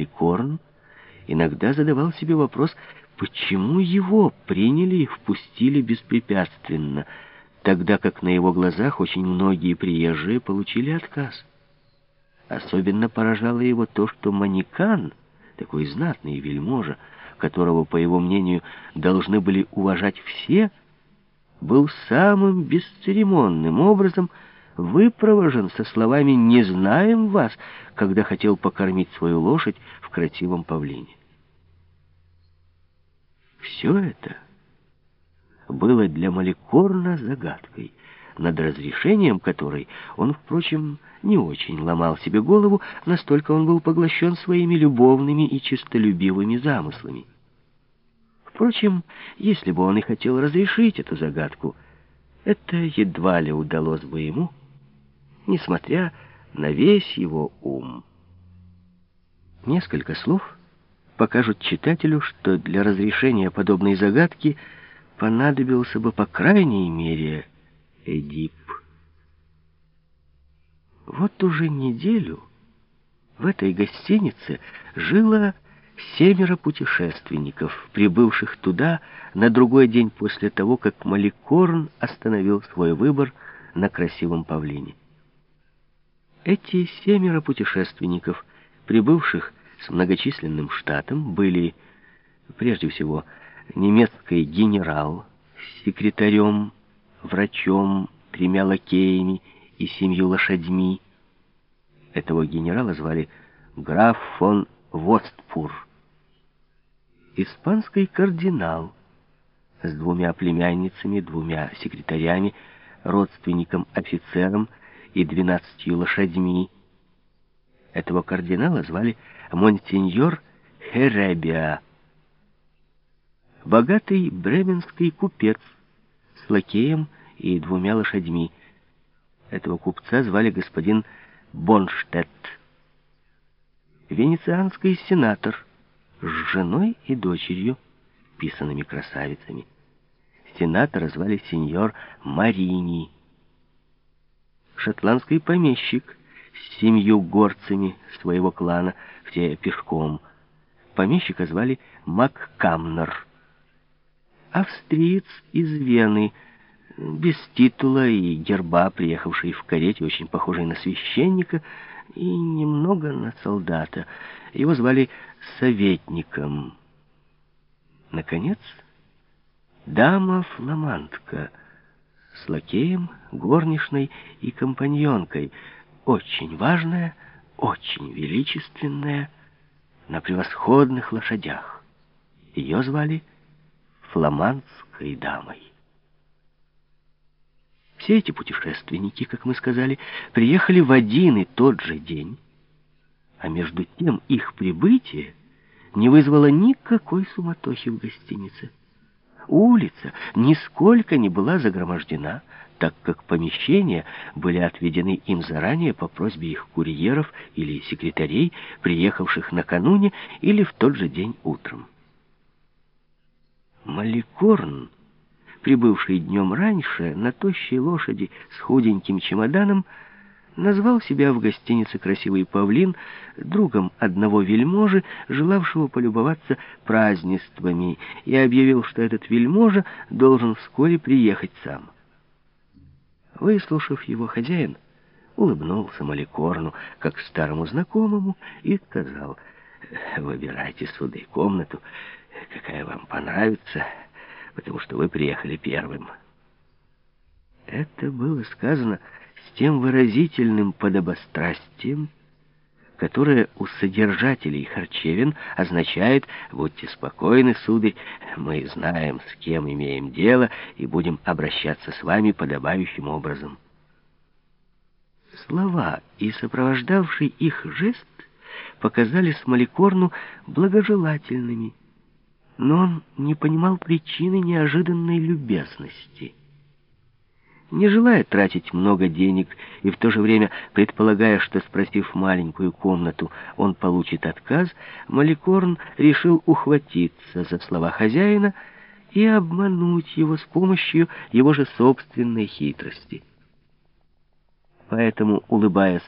Маликорн иногда задавал себе вопрос, почему его приняли и впустили беспрепятственно, тогда как на его глазах очень многие приезжие получили отказ. Особенно поражало его то, что Манекан, такой знатный вельможа, которого, по его мнению, должны были уважать все, был самым бесцеремонным образом выпровожен со словами «не знаем вас», когда хотел покормить свою лошадь в красивом павлине. Все это было для Маликорна загадкой, над разрешением которой он, впрочем, не очень ломал себе голову, настолько он был поглощен своими любовными и честолюбивыми замыслами. Впрочем, если бы он и хотел разрешить эту загадку, это едва ли удалось бы ему, несмотря на весь его ум. Несколько слов покажут читателю, что для разрешения подобной загадки понадобился бы по крайней мере Эдип. Вот уже неделю в этой гостинице жило семеро путешественников, прибывших туда на другой день после того, как Маликорн остановил свой выбор на красивом павлине. Эти семеро путешественников, прибывших с многочисленным штатом, были, прежде всего, немецкий генерал с секретарем, врачом, тремя лакеями и семью лошадьми. Этого генерала звали граф фон Востпур испанский кардинал с двумя племянницами, двумя секретарями, родственником-офицером и двенадцатью лошадьми. Этого кардинала звали Монсеньор Херебиа. Богатый бременский купец с лакеем и двумя лошадьми. Этого купца звали господин Бонштедт. Венецианский сенатор — с женой и дочерью, писанными красавицами. Сенатора звали сеньор Марини. Шотландский помещик с семью горцами своего клана, все пешком. Помещика звали Маккамнер. Австриец из Вены, без титула и герба, приехавший в карете, очень похожий на священника, и немного на солдата. Его звали советником. Наконец, дама-фламандка с лакеем, горничной и компаньонкой, очень важная, очень величественная, на превосходных лошадях. Ее звали фламандской дамой. Все эти путешественники, как мы сказали, приехали в один и тот же день, а между тем их прибытие не вызвало никакой суматохи в гостинице. Улица нисколько не была загромождена, так как помещения были отведены им заранее по просьбе их курьеров или секретарей, приехавших накануне или в тот же день утром. Маликорн прибывший днем раньше на тощей лошади с худеньким чемоданом, назвал себя в гостинице «Красивый павлин» другом одного вельможи, желавшего полюбоваться празднествами, и объявил, что этот вельможа должен вскоре приехать сам. Выслушав его, хозяин улыбнулся Маликорну, как старому знакомому, и сказал, «Выбирайте, сударь, комнату, какая вам понравится» потому что вы приехали первым». Это было сказано с тем выразительным подобострастием, которое у содержателей харчевин означает «Будьте спокойны, сударь, мы знаем, с кем имеем дело, и будем обращаться с вами подобающим образом». Слова и сопровождавший их жест показались Маликорну благожелательными, но он не понимал причины неожиданной любезности. Не желая тратить много денег и в то же время предполагая, что, спросив маленькую комнату, он получит отказ, Маликорн решил ухватиться за слова хозяина и обмануть его с помощью его же собственной хитрости. Поэтому, улыбаясь